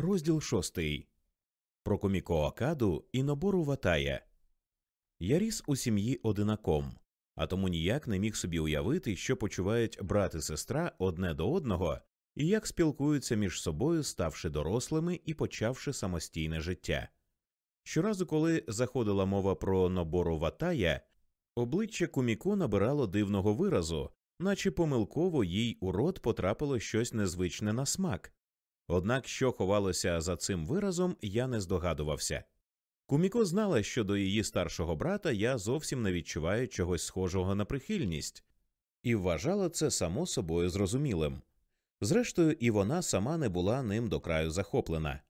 Розділ шостий про коміко Акаду і нобору Ватая. Я ріс у сім'ї одинаком, а тому ніяк не міг собі уявити, що почувають брат і сестра одне до одного і як спілкуються між собою, ставши дорослими і почавши самостійне життя. Щоразу, коли заходила мова про нобору Ватая, обличчя Куміко набирало дивного виразу, наче помилково їй у рот потрапило щось незвичне на смак. Однак, що ховалося за цим виразом, я не здогадувався. Куміко знала, що до її старшого брата я зовсім не відчуваю чогось схожого на прихильність, і вважала це само собою зрозумілим. Зрештою, і вона сама не була ним до краю захоплена.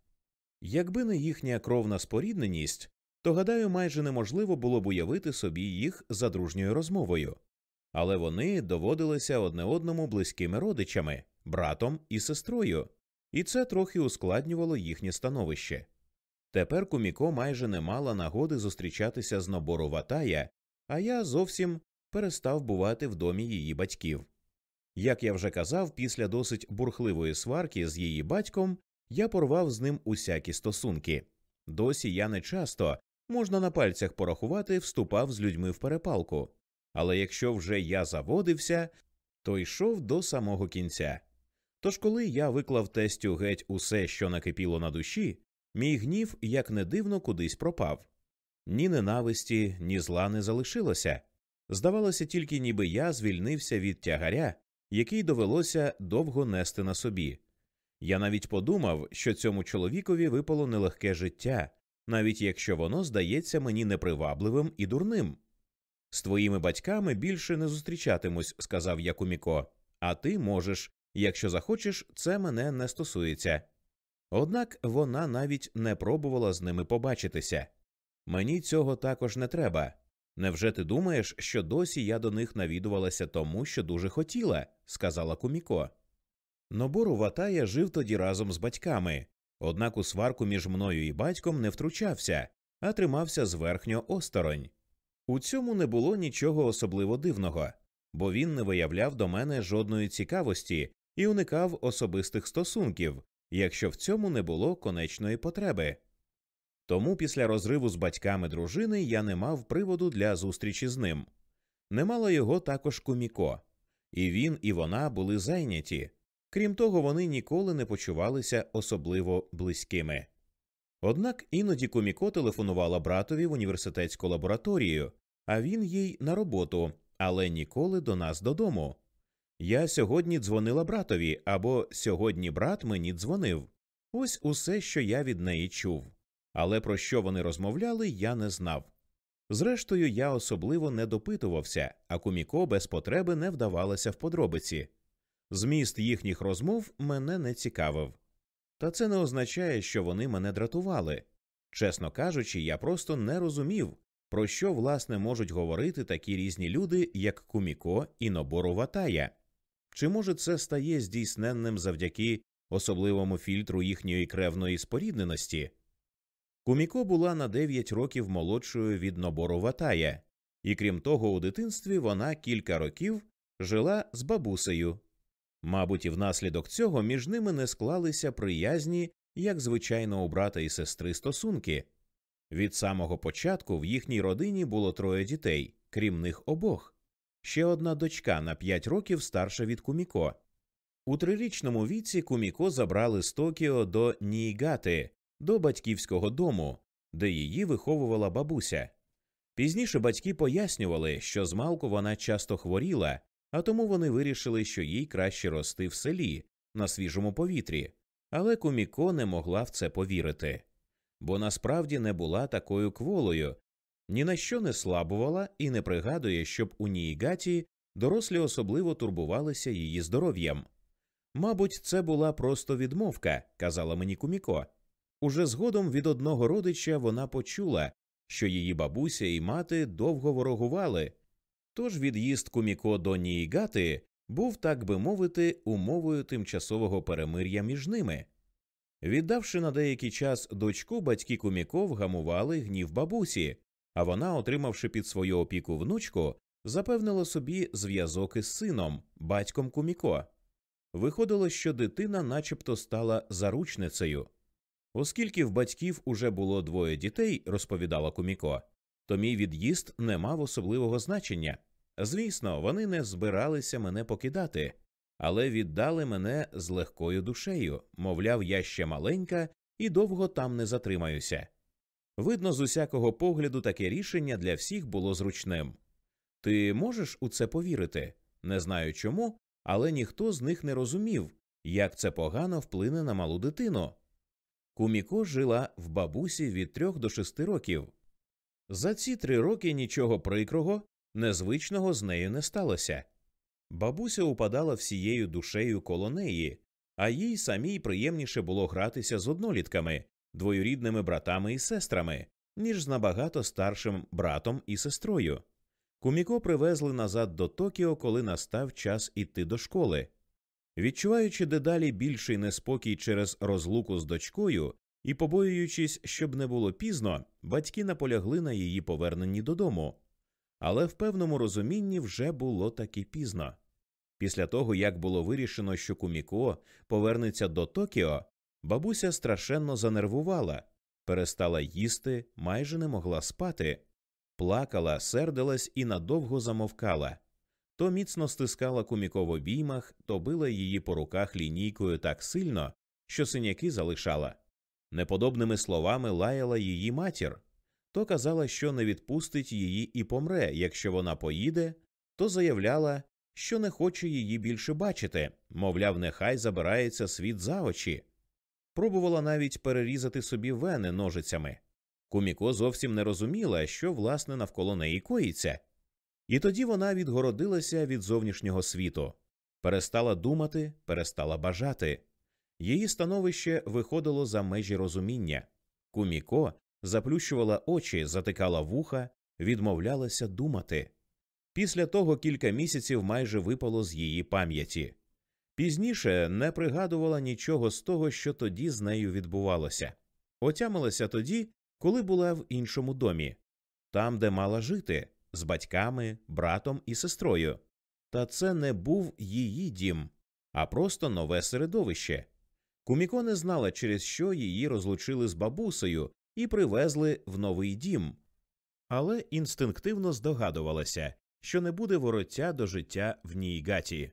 Якби не їхня кровна спорідненість, то гадаю, майже неможливо було б уявити собі їх за дружньою розмовою, але вони доводилися одне одному близькими родичами, братом і сестрою і це трохи ускладнювало їхнє становище. Тепер Куміко майже не мала нагоди зустрічатися з набору Ватая, а я зовсім перестав бувати в домі її батьків. Як я вже казав, після досить бурхливої сварки з її батьком я порвав з ним усякі стосунки. Досі я не часто, можна на пальцях порахувати, вступав з людьми в перепалку. Але якщо вже я заводився, то йшов до самого кінця. Тож, коли я виклав тестю геть усе, що накипіло на душі, мій гнів, як не дивно, кудись пропав. Ні ненависті, ні зла не залишилося. Здавалося, тільки ніби я звільнився від тягаря, який довелося довго нести на собі. Я навіть подумав, що цьому чоловікові випало нелегке життя, навіть якщо воно здається мені непривабливим і дурним. З твоїми батьками більше не зустрічатимусь, сказав я Куміко, а ти можеш, Якщо захочеш, це мене не стосується. Однак вона навіть не пробувала з ними побачитися. Мені цього також не треба. Невже ти думаєш, що досі я до них навідувалася тому, що дуже хотіла? сказала Куміко. Нобору Ватая жив тоді разом з батьками, однак у сварку між мною і батьком не втручався, а тримався зверхньо осторонь. У цьому не було нічого особливо дивного, бо він не виявляв до мене жодної цікавості і уникав особистих стосунків, якщо в цьому не було конечної потреби. Тому після розриву з батьками дружини я не мав приводу для зустрічі з ним. Не мало його також куміко, і він, і вона були зайняті. Крім того, вони ніколи не почувалися особливо близькими. Однак іноді Куміко телефонувала братові в університетську лабораторію, а він їй на роботу, але ніколи до нас додому. Я сьогодні дзвонила братові або сьогодні брат мені дзвонив. Ось усе, що я від неї чув. Але про що вони розмовляли, я не знав. Зрештою, я особливо не допитувався, а куміко без потреби не вдавалася в подробиці. Зміст їхніх розмов мене не цікавив. Та це не означає, що вони мене дратували. Чесно кажучи, я просто не розумів, про що власне можуть говорити такі різні люди, як Куміко і Нобору Ватая. Чи може це стає здійсненним завдяки особливому фільтру їхньої кревної спорідненості? Куміко була на 9 років молодшою від нобору Ватая, і крім того, у дитинстві вона кілька років жила з бабусею. Мабуть, і внаслідок цього між ними не склалися приязні, як звичайно у брата і сестри стосунки. Від самого початку в їхній родині було троє дітей, крім них обох ще одна дочка на п'ять років старша від Куміко. У трирічному віці Куміко забрали з Токіо до Ніїгати, до батьківського дому, де її виховувала бабуся. Пізніше батьки пояснювали, що змалку вона часто хворіла, а тому вони вирішили, що їй краще рости в селі на свіжому повітрі, але Куміко не могла в це повірити, бо насправді не була такою кволою, ні на що не слабувала і не пригадує, щоб у Ніїгаті дорослі особливо турбувалися її здоров'ям. Мабуть, це була просто відмовка, казала мені Куміко. Уже згодом від одного родича вона почула, що її бабуся і мати довго ворогували, тож від'їзд Куміко до Ніїгати був, так би мовити, умовою тимчасового перемир'я між ними. Віддавши на деякий час дочку, батьки Куміко вгамували гнів бабусі, а вона, отримавши під свою опіку внучку, запевнила собі зв'язок із сином, батьком Куміко. Виходило, що дитина начебто стала заручницею. Оскільки в батьків уже було двоє дітей, розповідала Куміко, то мій від'їзд не мав особливого значення. Звісно, вони не збиралися мене покидати, але віддали мене з легкою душею, мовляв, я ще маленька і довго там не затримаюся. Видно, з усякого погляду таке рішення для всіх було зручним. Ти можеш у це повірити? Не знаю чому, але ніхто з них не розумів, як це погано вплине на малу дитину. Куміко жила в бабусі від трьох до шести років. За ці три роки нічого прикрого, незвичного з нею не сталося. Бабуся упадала всією душею коло неї, а їй самій приємніше було гратися з однолітками, двоюрідними братами і сестрами, ніж з набагато старшим братом і сестрою. Куміко привезли назад до Токіо, коли настав час іти до школи. Відчуваючи дедалі більший неспокій через розлуку з дочкою і побоюючись, щоб не було пізно, батьки наполягли на її поверненні додому. Але в певному розумінні вже було таки пізно. Після того, як було вирішено, що Куміко повернеться до Токіо, бабуся страшенно занервувала, перестала їсти, майже не могла спати, плакала, сердилась і надовго замовкала. То міцно стискала Куміко в обіймах, то била її по руках лінійкою так сильно, що синяки залишала. Неподобними словами лаяла її матір, то казала, що не відпустить її і помре, якщо вона поїде, то заявляла, що не хоче її більше бачити, мовляв, нехай забирається світ за очі. Пробувала навіть перерізати собі вени ножицями. Куміко зовсім не розуміла, що власне навколо неї коїться. І тоді вона відгородилася від зовнішнього світу, перестала думати, перестала бажати. Її становище виходило за межі розуміння. Куміко заплющувала очі, затикала вуха, відмовлялася думати. Після того кілька місяців майже випало з її пам'яті. Пізніше не пригадувала нічого з того, що тоді з нею відбувалося. Отямилася тоді, коли була в іншому домі, там, де мала жити, з батьками, братом і сестрою. Та це не був її дім, а просто нове середовище. Куміко не знала, через що її розлучили з бабусею і привезли в новий дім, але інстинктивно здогадувалася, що не буде вороття до життя в Нійгаті.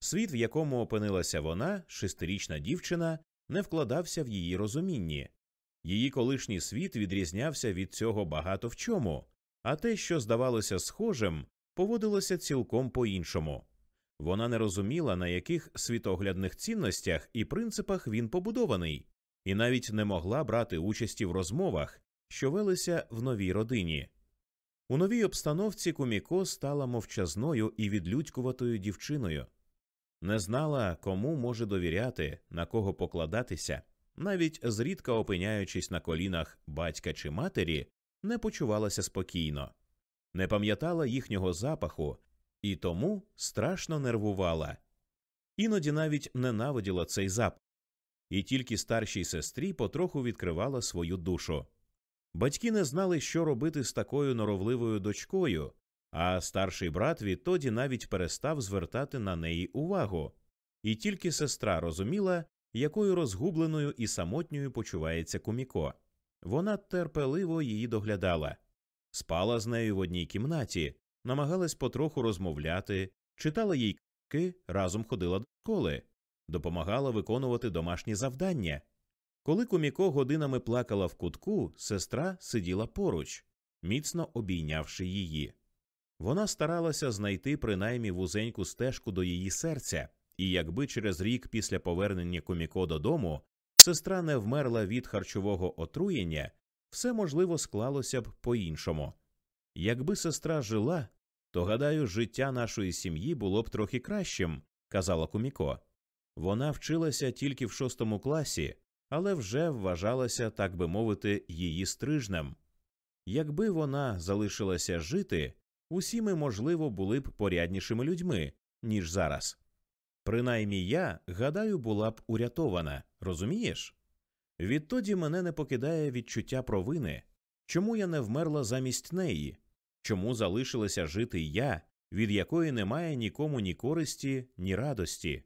Світ, в якому опинилася вона, шестирічна дівчина, не вкладався в її розумінні. Її колишній світ відрізнявся від цього багато в чому, а те, що здавалося схожим, поводилося цілком по іншому. Вона не розуміла, на яких світоглядних цінностях і принципах він побудований, і навіть не могла брати участі в розмовах, що велися в новій родині. У новій обстановці Куміко стала мовчазною і відлюдькуватою дівчиною, не знала, кому може довіряти, на кого покладатися, навіть зрідка опиняючись на колінах батька чи матері, не почувалася спокійно, не пам'ятала їхнього запаху і тому страшно нервувала. Іноді навіть ненавиділа цей запах, і тільки старшій сестрі потроху відкривала свою душу. Батьки не знали, що робити з такою норовливою дочкою, а старший брат відтоді навіть перестав звертати на неї увагу, і тільки сестра розуміла, якою розгубленою і самотньою почувається Куміко. Вона терпеливо її доглядала, спала з нею в одній кімнаті, намагалась потроху розмовляти, читала їй книжки, разом ходила до школи, допомагала виконувати домашні завдання. Коли Куміко годинами плакала в кутку, сестра сиділа поруч, міцно обійнявши її. Вона старалася знайти принаймні вузеньку стежку до її серця, і якби через рік після повернення Куміко додому сестра не вмерла від харчового отруєння, все можливо склалося б по іншому. Якби сестра жила, то гадаю, життя нашої сім'ї було б трохи кращим, казала Куміко. Вона вчилася тільки в шостому класі, але вже вважалася, так би мовити, її стрижнем. Якби вона залишилася жити, усі ми, можливо, були б поряднішими людьми, ніж зараз. Принаймні я, гадаю, була б урятована, розумієш? Відтоді мене не покидає відчуття провини, чому я не вмерла замість неї, чому залишилася жити я, від якої немає нікому ні користі, ні радості.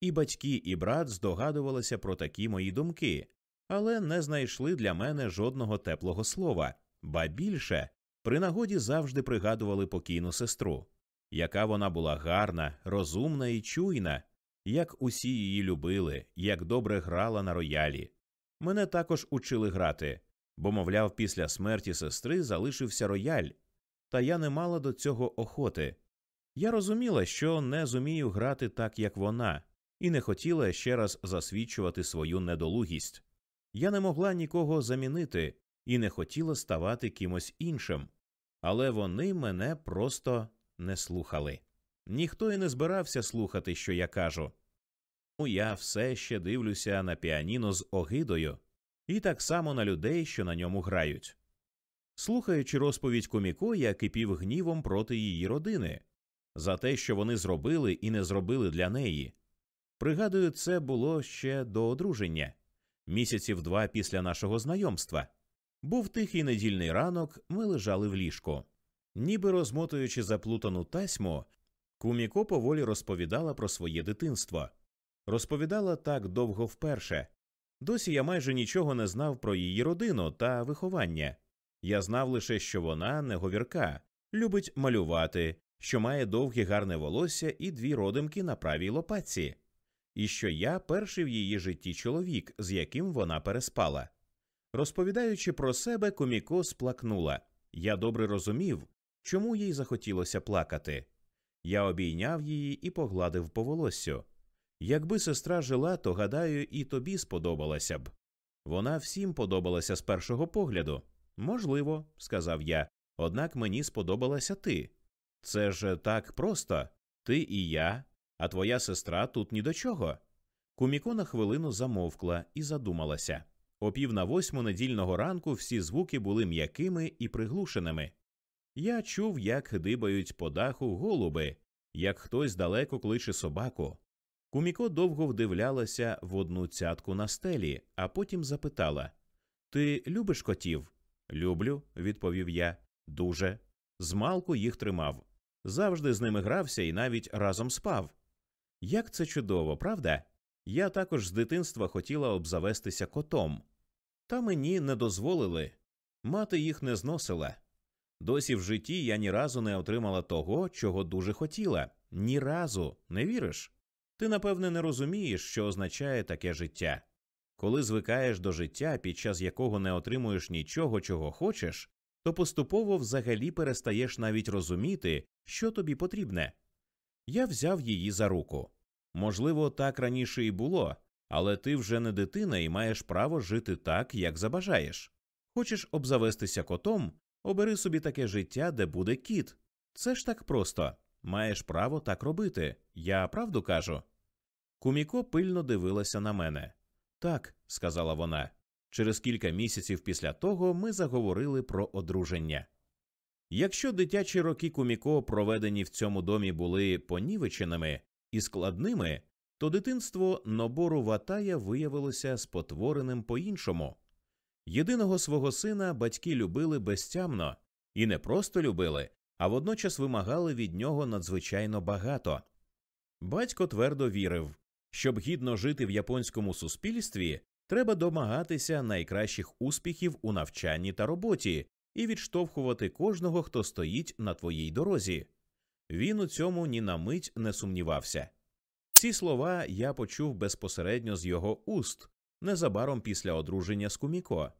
І батьки, і брат здогадувалися про такі мої думки, але не знайшли для мене жодного теплого слова, ба більше при нагоді завжди пригадували покійну сестру, яка вона була гарна, розумна і чуйна, як усі її любили, як добре грала на роялі. Мене також учили грати, бо, мовляв, після смерті сестри залишився рояль, та я не мала до цього охоти. Я розуміла, що не зумію грати так, як вона, і не хотіла ще раз засвідчувати свою недолугість. Я не могла нікого замінити і не хотіла ставати кимось іншим, але вони мене просто не слухали. Ніхто і не збирався слухати, що я кажу. Ну, я все ще дивлюся на піаніно з огидою, і так само на людей, що на ньому грають. Слухаючи розповідь коміко, я кипів гнівом проти її родини за те, що вони зробили і не зробили для неї. Пригадую, це було ще до одруження, місяців два після нашого знайомства. Був тихий недільний ранок, ми лежали в ліжку. Ніби розмотуючи заплутану тасьму, Куміко поволі розповідала про своє дитинство. Розповідала так довго вперше. Досі я майже нічого не знав про її родину та виховання. Я знав лише, що вона неговірка, любить малювати, що має довге гарне волосся і дві родимки на правій лопатці, і що я перший в її житті чоловік, з яким вона переспала. Розповідаючи про себе, коміко сплакнула. Я добре розумів, чому їй захотілося плакати. Я обійняв її і погладив по волоссю. Якби сестра жила, то гадаю, і тобі сподобалася б. Вона всім подобалася з першого погляду. Можливо, сказав я, однак мені сподобалася ти. Це ж так просто ти і я, а твоя сестра тут ні до чого. Куміко на хвилину замовкла і задумалася. О пів на восьму недільного ранку всі звуки були м'якими і приглушеними. Я чув, як дибають по даху голуби, як хтось далеко кличе собаку. Куміко довго вдивлялася в одну цятку на стелі, а потім запитала Ти любиш котів? Люблю, відповів я. Дуже. Змалку їх тримав. Завжди з ними грався і навіть разом спав. Як це чудово, правда? Я також з дитинства хотіла обзавестися котом, та мені не дозволили. Мати їх не зносила. Досі в житті я ні разу не отримала того, чого дуже хотіла. Ні разу, не віриш? Ти, напевне, не розумієш, що означає таке життя. Коли звикаєш до життя, під час якого не отримуєш нічого, чого хочеш, то поступово взагалі перестаєш навіть розуміти, що тобі потрібне. Я взяв її за руку. Можливо, так раніше і було, але ти вже не дитина і маєш право жити так, як забажаєш. Хочеш обзавестися котом, обери собі таке життя, де буде кіт. Це ж так просто. Маєш право так робити. Я правду кажу. Куміко пильно дивилася на мене. Так, сказала вона. Через кілька місяців після того ми заговорили про одруження. Якщо дитячі роки Куміко, проведені в цьому домі, були понівеченими і складними, то дитинство нобору Ватая виявилося спотвореним по іншому. Єдиного свого сина батьки любили безтямно і не просто любили, а водночас вимагали від нього надзвичайно багато. Батько твердо вірив, щоб гідно жити в японському суспільстві, треба домагатися найкращих успіхів у навчанні та роботі і відштовхувати кожного, хто стоїть на твоїй дорозі. Він у цьому ні на мить не сумнівався. Ці слова я почув безпосередньо з його уст незабаром після одруження з Куміко.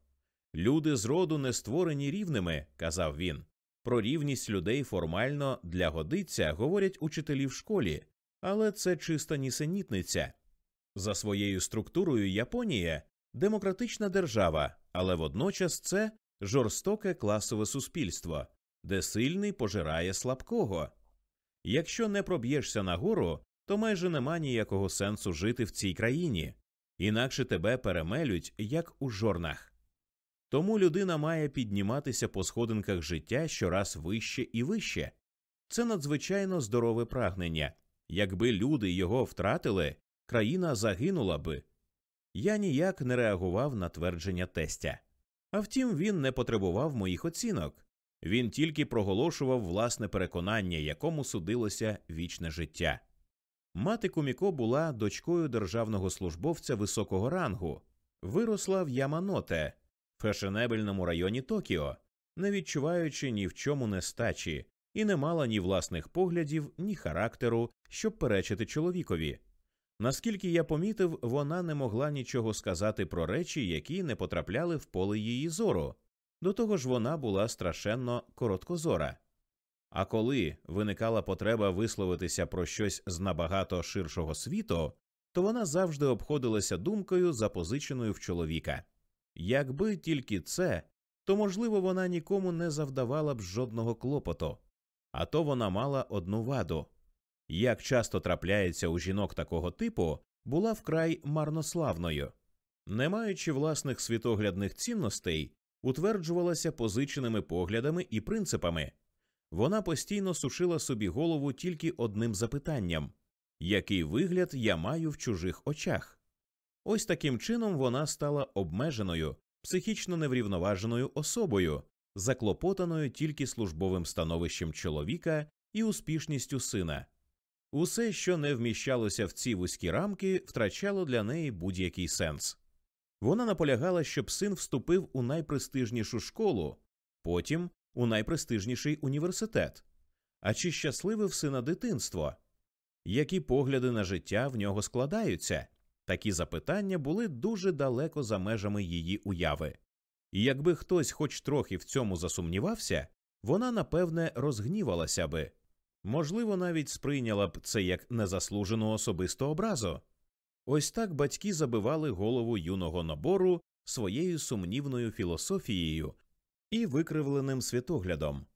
Люди з роду не створені рівними, казав він. Про рівність людей формально для годиться говорять учителі в школі, але це чиста нісенітниця. За своєю структурою Японія демократична держава, але водночас це жорстоке класове суспільство, де сильний пожирає слабкого. Якщо не проб'єшся нагору, то майже нема ніякого сенсу жити в цій країні, інакше тебе перемелють, як у жорнах. Тому людина має підніматися по сходинках життя щораз вище і вище. Це надзвичайно здорове прагнення. Якби люди його втратили, країна загинула би. Я ніяк не реагував на твердження тестя. А втім, він не потребував моїх оцінок. Він тільки проголошував власне переконання, якому судилося вічне життя. Мати Куміко була дочкою державного службовця високого рангу, виросла в Яманоте, фешенебельному районі Токіо, не відчуваючи ні в чому нестачі, і не мала ні власних поглядів, ні характеру, щоб перечити чоловікові. Наскільки я помітив, вона не могла нічого сказати про речі, які не потрапляли в поле її зору. До того ж, вона була страшенно короткозора. А коли виникала потреба висловитися про щось з набагато ширшого світу, то вона завжди обходилася думкою, запозиченою в чоловіка. Якби тільки це, то, можливо, вона нікому не завдавала б жодного клопоту, а то вона мала одну ваду як часто трапляється у жінок такого типу, була вкрай марнославною. Не маючи власних світоглядних цінностей, утверджувалася позиченими поглядами і принципами. Вона постійно сушила собі голову тільки одним запитанням який вигляд я маю в чужих очах? Ось таким чином вона стала обмеженою, психічно неврівноваженою особою, заклопотаною тільки службовим становищем чоловіка і успішністю сина. Усе, що не вміщалося в ці вузькі рамки, втрачало для неї будь-який сенс. Вона наполягала, щоб син вступив у найпрестижнішу школу, потім у найпрестижніший університет. А чи щасливе в сина дитинство? Які погляди на життя в нього складаються? Такі запитання були дуже далеко за межами її уяви. І якби хтось хоч трохи в цьому засумнівався, вона напевне розгнівалася би, можливо, навіть сприйняла б це як незаслужену особисту образу. Ось так батьки забивали голову юного набору своєю сумнівною філософією і викривленим світоглядом.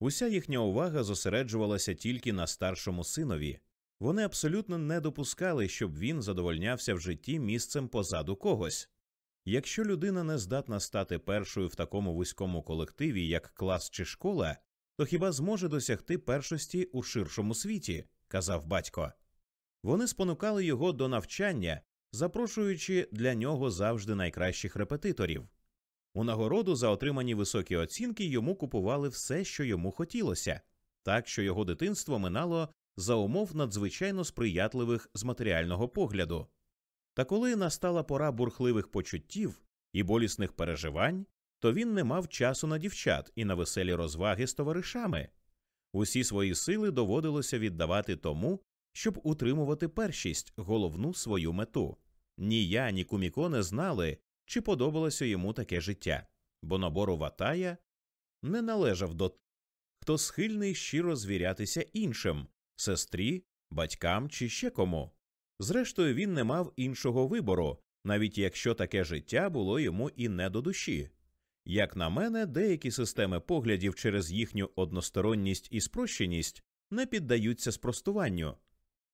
Уся їхня увага зосереджувалася тільки на старшому синові. Вони абсолютно не допускали, щоб він задовольнявся в житті місцем позаду когось. Якщо людина не здатна стати першою в такому вузькому колективі, як клас чи школа, то хіба зможе досягти першості у ширшому світі, казав батько. Вони спонукали його до навчання, запрошуючи для нього завжди найкращих репетиторів. У нагороду за отримані високі оцінки йому купували все, що йому хотілося, так що його дитинство минало за умов надзвичайно сприятливих з матеріального погляду. Та коли настала пора бурхливих почуттів і болісних переживань, то він не мав часу на дівчат і на веселі розваги з товаришами. Усі свої сили доводилося віддавати тому, щоб утримувати першість, головну свою мету. Ні я, ні Куміко не знали, чи подобалося йому таке життя, бо набору Ватая не належав до хто схильний щиро звірятися іншим сестрі, батькам чи ще кому. Зрештою, він не мав іншого вибору, навіть якщо таке життя було йому і не до душі. Як на мене, деякі системи поглядів через їхню односторонність і спрощеність не піддаються спростуванню.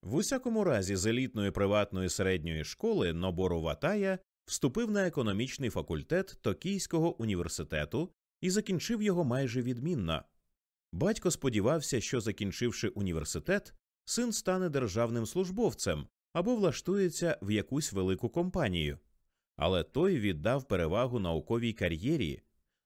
В усякому разі, з елітної приватної середньої школи Нобору Ватая вступив на економічний факультет Токійського університету і закінчив його майже відмінно. Батько сподівався, що, закінчивши університет, син стане державним службовцем або влаштується в якусь велику компанію. Але той віддав перевагу науковій кар'єрі.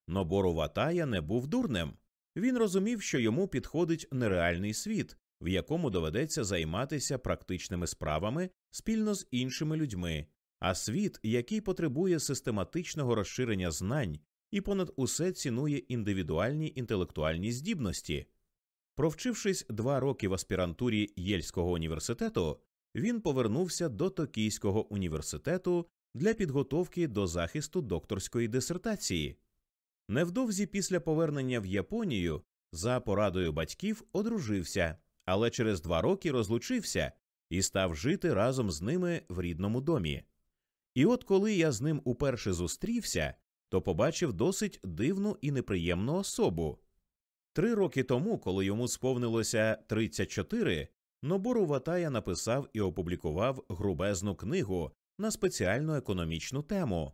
Нобору Ватая не був дурним. Він розумів, що йому підходить нереальний світ, в якому доведеться займатися практичними справами спільно з іншими людьми, а світ, який потребує систематичного розширення знань і понад усе цінує індивідуальні інтелектуальні здібності. Провчившись два роки в аспірантурі Єльського університету, він повернувся до Токійського університету для підготовки до захисту докторської дисертації. Невдовзі після повернення в Японію за порадою батьків одружився, але через два роки розлучився і став жити разом з ними в рідному домі. І от коли я з ним уперше зустрівся, то побачив досить дивну і неприємну особу. Три роки тому, коли йому сповнилося 34, Нобору Ватая написав і опублікував грубезну книгу на спеціальну економічну тему.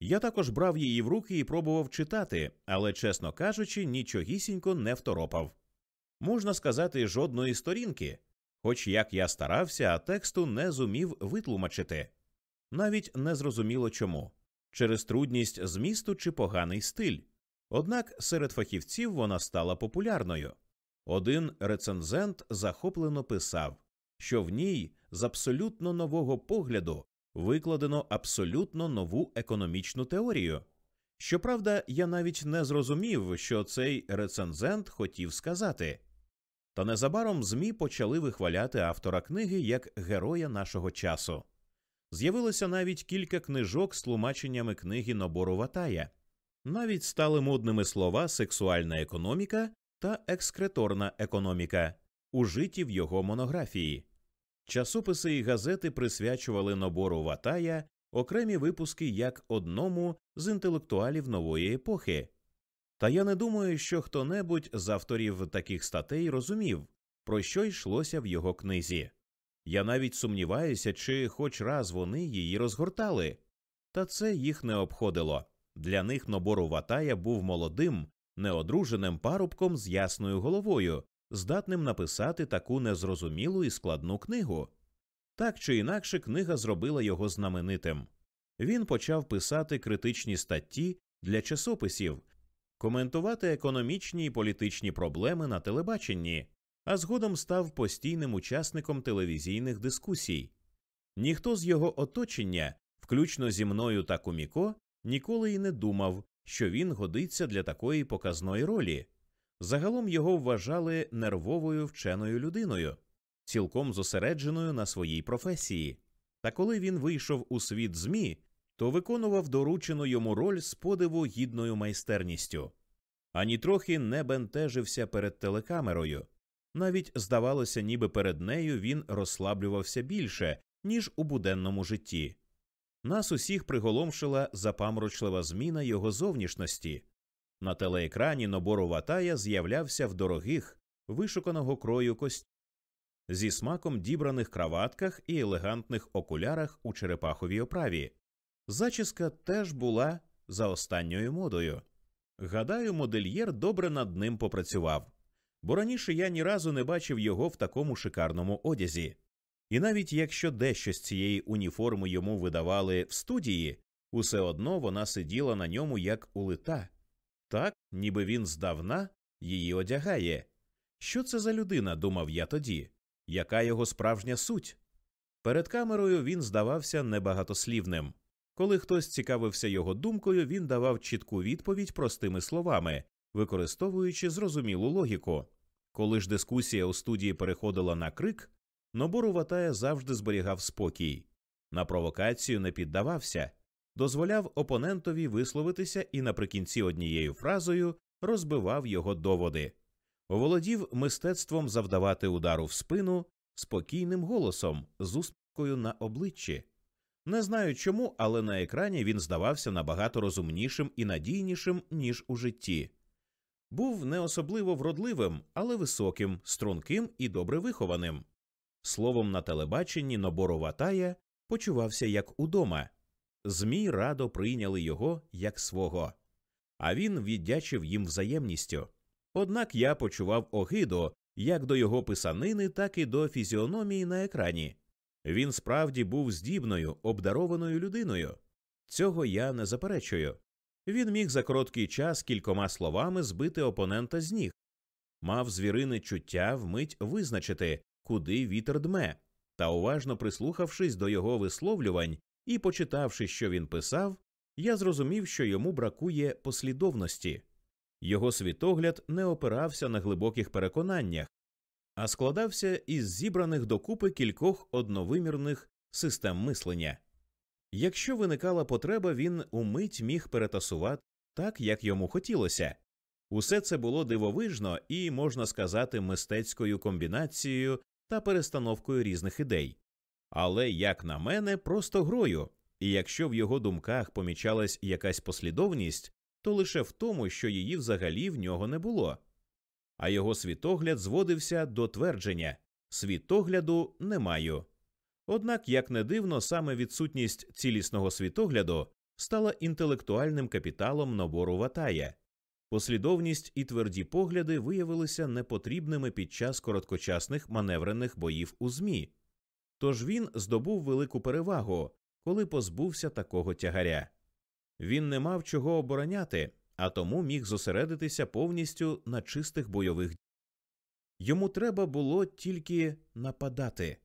Я також брав її в руки і пробував читати, але, чесно кажучи, нічогісінько не второпав. Можна сказати, жодної сторінки, хоч як я старався, а тексту не зумів витлумачити. Навіть не зрозуміло чому через трудність змісту чи поганий стиль. Однак серед фахівців вона стала популярною. Один рецензент захоплено писав, що в ній з абсолютно нового погляду викладено абсолютно нову економічну теорію. Щоправда, я навіть не зрозумів, що цей рецензент хотів сказати. Та незабаром ЗМІ почали вихваляти автора книги як героя нашого часу. З'явилося навіть кілька книжок з тлумаченнями книги Нобору Ватая. Навіть стали модними слова сексуальна економіка та екскреторна економіка, ужиті в його монографії. Часописи і газети присвячували Нобору Ватая окремі випуски як одному з інтелектуалів нової епохи. Та я не думаю, що хто небудь з авторів таких статей розумів, про що йшлося в його книзі. Я навіть сумніваюся, чи хоч раз вони її розгортали. Та це їх не обходило. Для них Нобору Ватая був молодим, неодруженим парубком з ясною головою, здатним написати таку незрозумілу і складну книгу. Так чи інакше, книга зробила його знаменитим. Він почав писати критичні статті для часописів, коментувати економічні і політичні проблеми на телебаченні, а згодом став постійним учасником телевізійних дискусій. Ніхто з його оточення, включно зі мною та Куміко, ніколи й не думав, що він годиться для такої показної ролі. Загалом його вважали нервовою вченою людиною, цілком зосередженою на своїй професії. Та коли він вийшов у світ ЗМІ, то виконував доручену йому роль з подиву гідною майстерністю, ані трохи не бентежився перед телекамерою. Навіть здавалося, ніби перед нею він розслаблювався більше, ніж у буденному житті. Нас усіх приголомшила запаморочлива зміна його зовнішності. На телеекрані Нобору Ватая з'являвся в дорогих, вишуканого крою костюмах, зі смаком дібраних краватках і елегантних окулярах у черепаховій оправі. Зачіска теж була за останньою модою. Гадаю, модельєр добре над ним попрацював, бо раніше я ні разу не бачив його в такому шикарному одязі. І навіть якщо дещо з цієї уніформи йому видавали в студії, усе одно вона сиділа на ньому як улита, так, ніби він здавна її одягає. Що це за людина, думав я тоді, яка його справжня суть? Перед камерою він здавався небагатослівним. Коли хтось цікавився його думкою, він давав чітку відповідь простими словами, використовуючи зрозумілу логіку. Коли ж дискусія у студії переходила на крик, Нобору Ватая завжди зберігав спокій, на провокацію не піддавався, дозволяв опонентові висловитися і наприкінці однією фразою розбивав його доводи, оволодів мистецтвом завдавати удару в спину спокійним голосом з усмішкою на обличчі. Не знаю чому, але на екрані він здавався набагато розумнішим і надійнішим, ніж у житті. Був не особливо вродливим, але високим, струнким і добре вихованим. Словом, на телебаченні Нобору Ватая почувався як удома. ЗМІ радо прийняли його як свого, а він віддячив їм взаємністю. Однак я почував огиду як до його писанини, так і до фізіономії на екрані. Він справді був здібною, обдарованою людиною. Цього я не заперечую. Він міг за короткий час кількома словами збити опонента з ніг, мав звірине чуття вмить визначити, куди вітер дме, та уважно прислухавшись до його висловлювань і почитавши, що він писав, я зрозумів, що йому бракує послідовності. Його світогляд не опирався на глибоких переконаннях, а складався із зібраних докупи кількох одновимірних систем мислення. Якщо виникала потреба, він умить міг перетасувати так, як йому хотілося. Усе це було дивовижно і, можна сказати, мистецькою комбінацією та перестановкою різних ідей. Але, як на мене, просто грою, і якщо в його думках помічалась якась послідовність, то лише в тому, що її взагалі в нього не було. А його світогляд зводився до твердження світогляду не маю. Однак, як не дивно, саме відсутність цілісного світогляду стала інтелектуальним капіталом набору Ватая. Послідовність і тверді погляди виявилися непотрібними під час короткочасних маневрених боїв у ЗМІ. Тож він здобув велику перевагу, коли позбувся такого тягаря. Він не мав чого обороняти, а тому міг зосередитися повністю на чистих бойових діях. Йому треба було тільки нападати,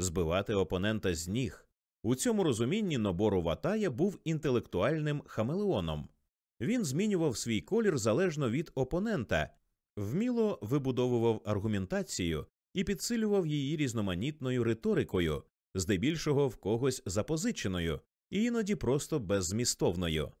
збивати опонента з ніг, У цьому розумінні Нобору Ватая був інтелектуальним хамелеоном. Він змінював свій колір залежно від опонента, вміло вибудовував аргументацію і підсилював її різноманітною риторикою, здебільшого в когось запозиченою, і іноді просто беззмістовною.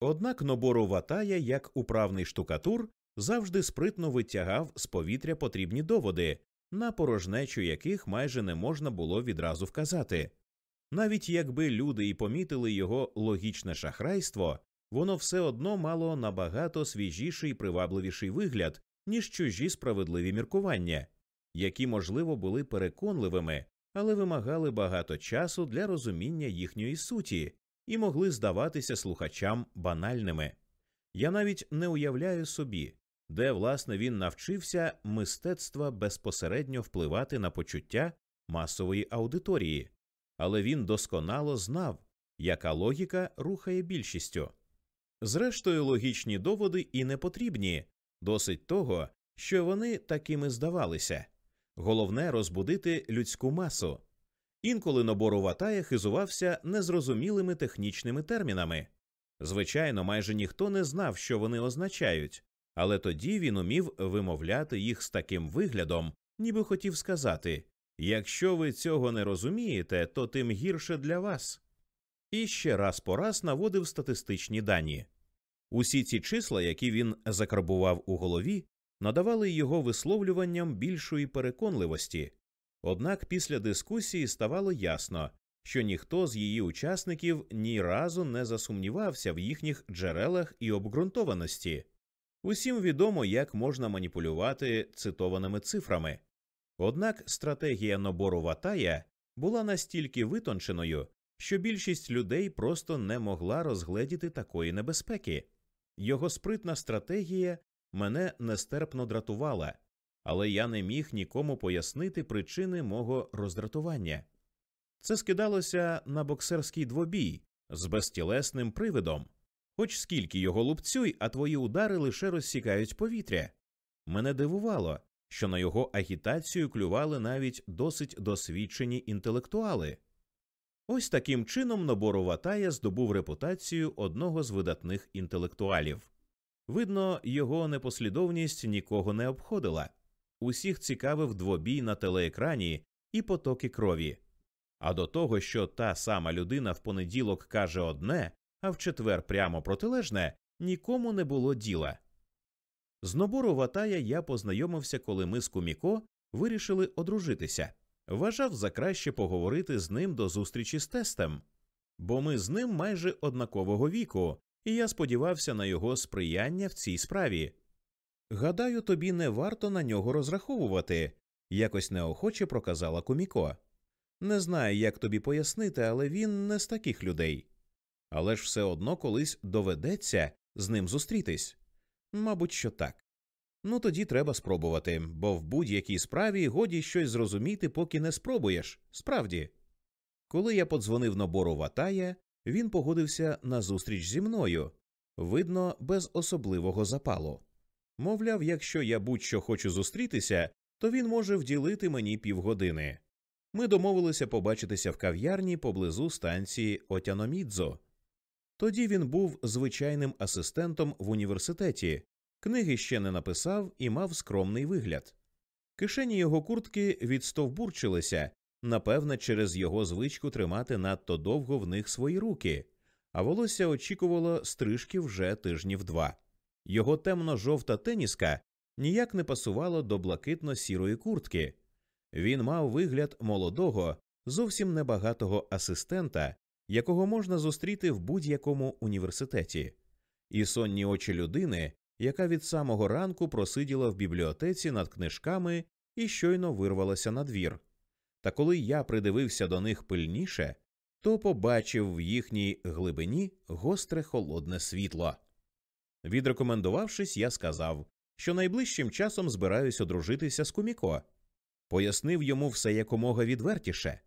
Однак Нобору Ватая, як управний штукатур, завжди спритно витягав з повітря потрібні доводи, на порожнечу яких майже не можна було відразу вказати. Навіть якби люди і помітили його логічне шахрайство, воно все одно мало набагато свіжіший і привабливіший вигляд, ніж чужі справедливі міркування, які, можливо, були переконливими, але вимагали багато часу для розуміння їхньої суті і могли здаватися слухачам банальними. Я навіть не уявляю собі, де власне він навчився мистецтва безпосередньо впливати на почуття масової аудиторії, але він досконало знав, яка логіка рухає більшістю. Зрештою, логічні доводи і не потрібні, досить того, що вони такими здавалися. Головне розбудити людську масу. Інколи Нобору Ватая хизувався незрозумілими технічними термінами. Звичайно, майже ніхто не знав, що вони означають, але тоді він умів вимовляти їх з таким виглядом, ніби хотів сказати якщо ви цього не розумієте, то тим гірше для вас. І ще раз по раз наводив статистичні дані. Усі ці числа, які він закарбував у голові, надавали його висловлюванням більшої переконливості. Однак після дискусії ставало ясно, що ніхто з її учасників ні разу не засумнівався в їхніх джерелах і обґрунтованості. Усім відомо, як можна маніпулювати цитованими цифрами. Однак стратегія набору Ватая була настільки витонченою, що більшість людей просто не могла розгледіти такої небезпеки. Його спритна стратегія мене нестерпно дратувала, але я не міг нікому пояснити причини мого роздратування. Це скидалося на боксерський двобій з безтілесним привидом, хоч скільки його лупцюй, а твої удари лише розсікають повітря. Мене дивувало, що на його агітацію клювали навіть досить досвідчені інтелектуали. Ось таким чином Нобору Ватая здобув репутацію одного з видатних інтелектуалів. Видно, його непослідовність нікого не обходила, усіх цікавив двобій на телеекрані і потоки крові. А до того, що та сама людина в понеділок каже одне, а в четвер прямо протилежне, нікому не було діла. З Нобору Ватая я познайомився, коли ми з Куміко вирішили одружитися. Вважав за краще поговорити з ним до зустрічі з тестем, бо ми з ним майже однакового віку, і я сподівався на його сприяння в цій справі. Гадаю, тобі не варто на нього розраховувати, якось неохоче проказала Куміко. Не знаю, як тобі пояснити, але він не з таких людей. Але ж все одно колись доведеться з ним зустрітись. Мабуть, що так. Ну тоді треба спробувати, бо в будь-якій справі годі щось зрозуміти, поки не спробуєш. Справді. Коли я подзвонив набору Ватая, він погодився на зустріч зі мною, видно, без особливого запалу. Мовляв, якщо я будь-що хочу зустрітися, то він може вділити мені півгодини. Ми домовилися побачитися в кав'ярні поблизу станції Отяномідзо. Тоді він був звичайним асистентом в університеті, книги ще не написав і мав скромний вигляд. Кишені його куртки відстовбурчилися, напевне, через його звичку тримати надто довго в них свої руки, а волосся очікувало стрижки вже тижнів два. Його темно-жовта теніска ніяк не пасувала до блакитно-сірої куртки. Він мав вигляд молодого, зовсім небагатого асистента, якого можна зустріти в будь-якому університеті, і сонні очі людини, яка від самого ранку просиділа в бібліотеці над книжками і щойно вирвалася на двір. Та коли я придивився до них пильніше, то побачив в їхній глибині гостре холодне світло. Відрекомендувавшись, я сказав, що найближчим часом збираюсь одружитися з Куміко, пояснив йому все якомога відвертіше,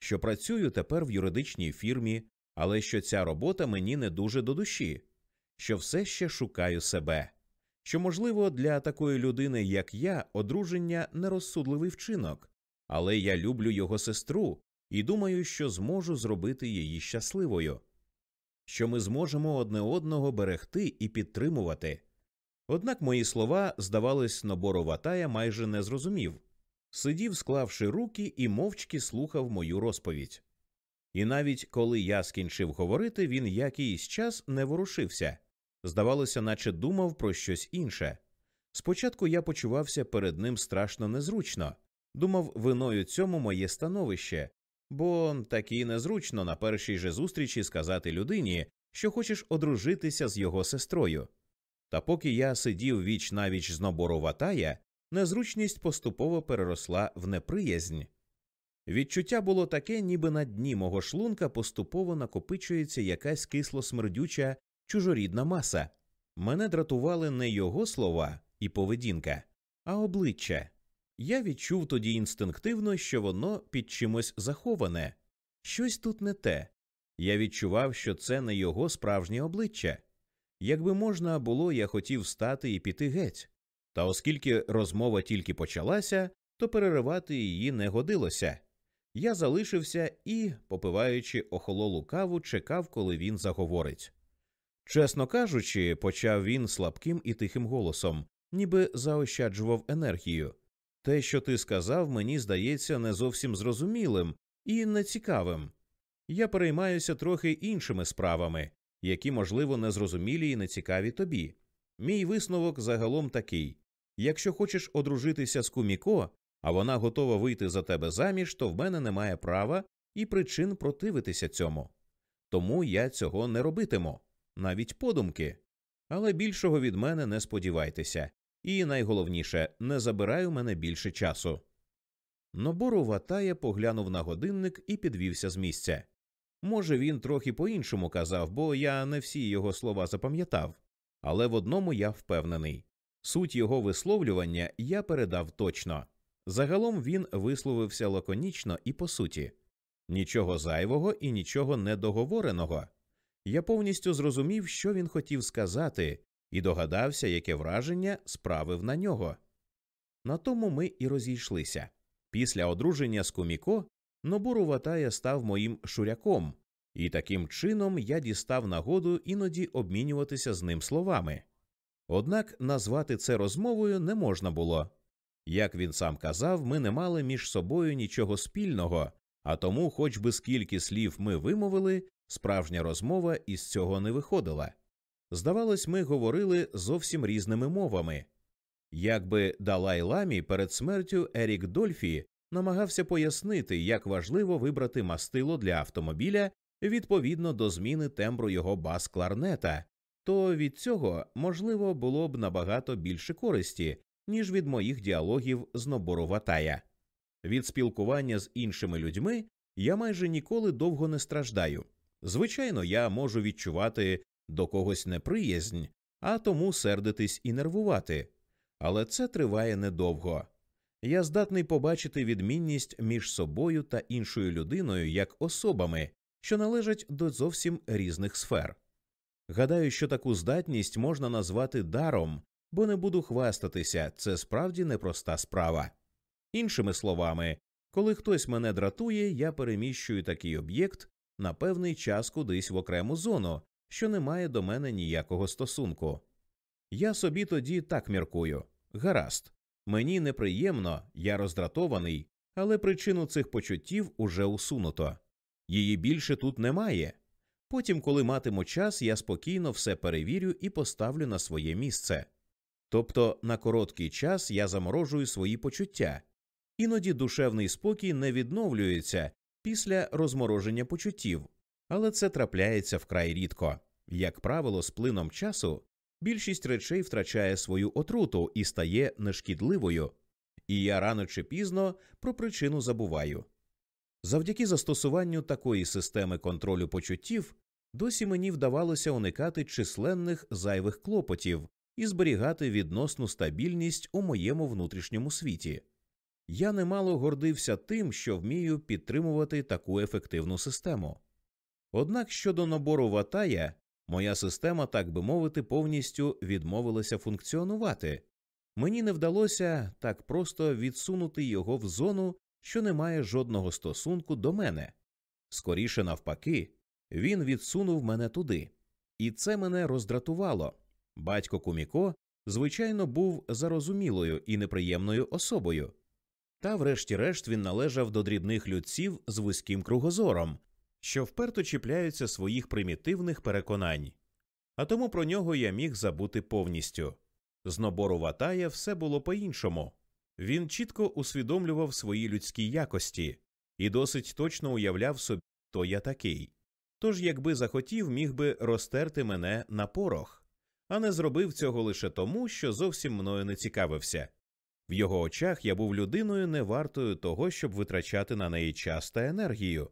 що працюю тепер в юридичній фірмі, але що ця робота мені не дуже до душі, що все ще шукаю себе, що, можливо, для такої людини, як я, одруження нерозсудливий вчинок, але я люблю його сестру і думаю, що зможу зробити її щасливою, що ми зможемо одне одного берегти і підтримувати. Однак мої слова, здавалось, Нобору Ватая майже не зрозумів сидів, склавши руки, і мовчки слухав мою розповідь. І навіть коли я скінчив говорити, він якийсь час не ворушився здавалося, наче думав про щось інше. Спочатку я почувався перед ним страшно незручно, думав, виною цьому моє становище, бо таки незручно на першій же зустрічі сказати людині, що хочеш одружитися з його сестрою. Та поки я сидів віч навіч з набору ватая, незручність поступово переросла в неприязнь. Відчуття було таке, ніби на дні мого шлунка поступово накопичується якась кисло смердюча чужорідна маса. Мене дратували не його слова і поведінка, а обличчя. Я відчув тоді інстинктивно, що воно під чимось заховане, щось тут не те. Я відчував, що це не його справжнє обличчя. Якби можна було, я хотів встати і піти геть. Та оскільки розмова тільки почалася, то переривати її не годилося. Я залишився і, попиваючи охололу каву, чекав, коли він заговорить. Чесно кажучи, почав він слабким і тихим голосом, ніби заощаджував енергію. Те, що ти сказав, мені здається не зовсім зрозумілим і нецікавим. Я переймаюся трохи іншими справами, які, можливо, незрозумілі і нецікаві тобі. Мій висновок загалом такий якщо хочеш одружитися з куміко, а вона готова вийти за тебе заміж, то в мене немає права і причин противитися цьому. Тому я цього не робитиму, навіть подумки. Але більшого від мене не сподівайтеся, і найголовніше не забирай у мене більше часу. Нобору Ватая поглянув на годинник і підвівся з місця. Може, він трохи по іншому казав, бо я не всі його слова запам'ятав, але в одному я впевнений суть його висловлювання я передав точно. Загалом він висловився лаконічно і по суті нічого зайвого і нічого недоговореного. Я повністю зрозумів, що він хотів сказати, і догадався, яке враження справив на нього. На тому ми і розійшлися. Після одруження з Куміко Нобуру Ватая став моїм шуряком, і таким чином я дістав нагоду іноді обмінюватися з ним словами. Однак назвати це розмовою не можна було. Як він сам казав, ми не мали між собою нічого спільного, а тому, хоч би скільки слів ми вимовили, справжня розмова із цього не виходила. Здавалось, ми говорили зовсім різними мовами. Якби Далай Ламі перед смертю Ерік Дольфі намагався пояснити, як важливо вибрати мастило для автомобіля відповідно до зміни тембру його бас кларнета, то від цього можливо було б набагато більше користі, ніж від моїх діалогів з Нобору Ватая. Від спілкування з іншими людьми я майже ніколи довго не страждаю. Звичайно, я можу відчувати до когось неприязнь, а тому сердитись і нервувати. Але це триває недовго. Я здатний побачити відмінність між собою та іншою людиною як особами, що належать до зовсім різних сфер. Гадаю, що таку здатність можна назвати даром, бо не буду хвастатися, це справді непроста справа. Іншими словами, коли хтось мене дратує, я переміщую такий об'єкт на певний час кудись в окрему зону, що не має до мене ніякого стосунку. Я собі тоді так міркую гаразд, мені неприємно, я роздратований, але причину цих почуттів уже усунуто. Її більше тут немає. Потім, коли матиму час, я спокійно все перевірю і поставлю на своє місце. Тобто на короткий час я заморожую свої почуття, іноді душевний спокій не відновлюється після розмороження почуттів, але це трапляється вкрай рідко. Як правило, з плином часу більшість речей втрачає свою отруту і стає нешкідливою, і я рано чи пізно про причину забуваю. Завдяки застосуванню такої системи контролю почуттів досі мені вдавалося уникати численних зайвих клопотів і зберігати відносну стабільність у моєму внутрішньому світі. Я немало гордився тим, що вмію підтримувати таку ефективну систему. Однак щодо набору ватая, моя система, так би мовити, повністю відмовилася функціонувати. Мені не вдалося так просто відсунути його в зону, що не має жодного стосунку до мене. Скоріше навпаки, він відсунув мене туди, і це мене роздратувало. Батько Куміко, звичайно, був зарозумілою і неприємною особою. Та, врешті-решт, він належав до дрібних людців з вузьким кругозором, що вперто чіпляються своїх примітивних переконань. А тому про нього я міг забути повністю. З нобору Ватая все було по іншому. Він чітко усвідомлював свої людські якості і досить точно уявляв собі, хто я такий. Тож, якби захотів, міг би розтерти мене на порох, а не зробив цього лише тому, що зовсім мною не цікавився. В його очах я був людиною не вартою того, щоб витрачати на неї час та енергію.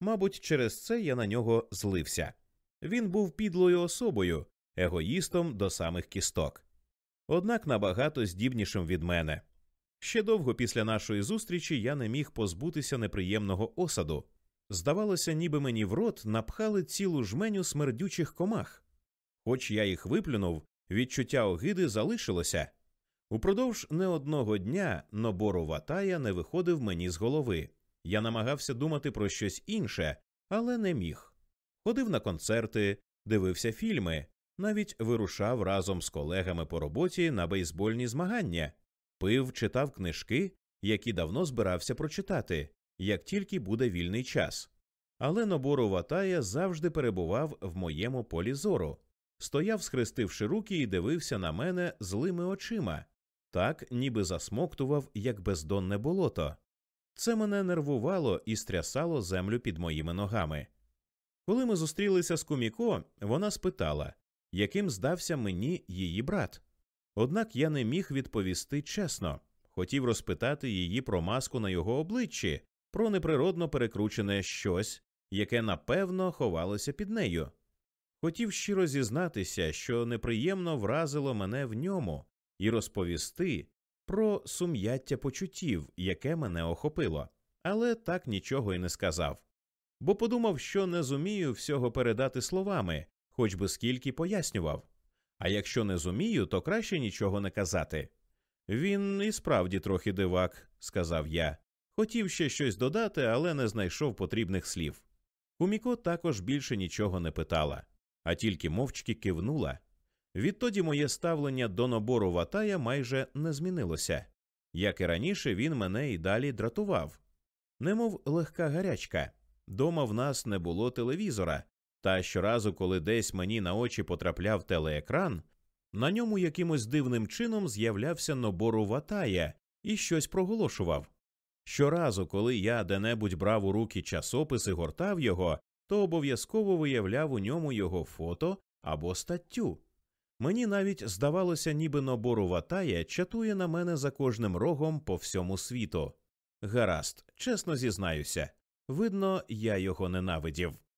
Мабуть, через це я на нього злився. Він був підлою особою, егоїстом до самих кісток. Однак набагато здібнішим від мене. Ще довго після нашої зустрічі я не міг позбутися неприємного осаду. Здавалося, ніби мені в рот напхали цілу жменю смердючих комах. Хоч я їх виплюнув, відчуття огиди залишилося. Упродовж не одного дня нобору ватая не виходив мені з голови. Я намагався думати про щось інше, але не міг. Ходив на концерти, дивився фільми, навіть вирушав разом з колегами по роботі на бейсбольні змагання, пив, читав книжки, які давно збирався прочитати, як тільки буде вільний час. Але Нобору Ватая завжди перебував в моєму полі зору, стояв, схрестивши руки, і дивився на мене злими очима, так ніби засмоктував, як бездонне болото. Це мене нервувало і стрясало землю під моїми ногами. Коли ми зустрілися з Куміко, вона спитала, яким здався мені її брат. Однак я не міг відповісти чесно, хотів розпитати її про маску на його обличчі, про неприродно перекручене щось, яке напевно ховалося під нею. Хотів щиро зізнатися, що неприємно вразило мене в ньому, і розповісти про сум'яття почуттів, яке мене охопило, але так нічого й не сказав. Бо подумав, що не зумію всього передати словами, хоч би скільки пояснював. А якщо не зумію, то краще нічого не казати. Він і справді трохи дивак, сказав я. Хотів ще щось додати, але не знайшов потрібних слів. Куміко також більше нічого не питала, а тільки мовчки кивнула. Відтоді моє ставлення до набору ватая майже не змінилося. Як і раніше, він мене і далі дратував. Немов легка гарячка. Дома в нас не було телевізора, та щоразу, коли десь мені на очі потрапляв телеекран, на ньому якимось дивним чином з'являвся нобору ватая і щось проголошував. Щоразу, коли я де-небудь брав у руки часопис і гортав його, то обов'язково виявляв у ньому його фото або статтю. Мені навіть здавалося, ніби нобору ватая чатує на мене за кожним рогом по всьому світу. Гаразд, чесно зізнаюся, видно, я його ненавидів.